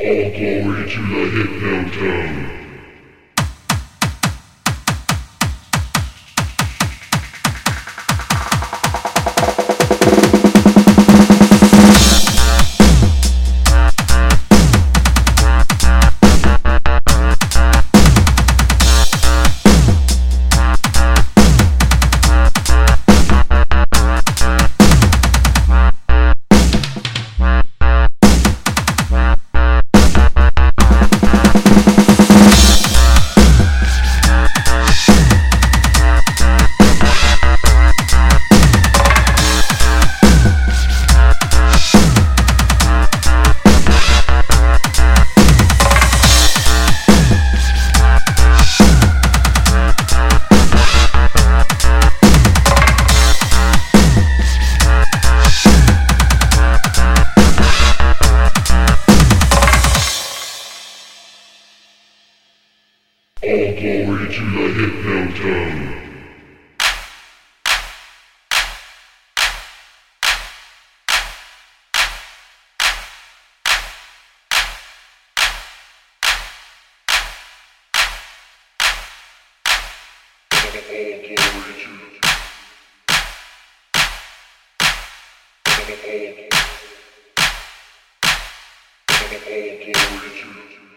All glory to the Hypno All glory to the Hypno Town. All glory to all glory to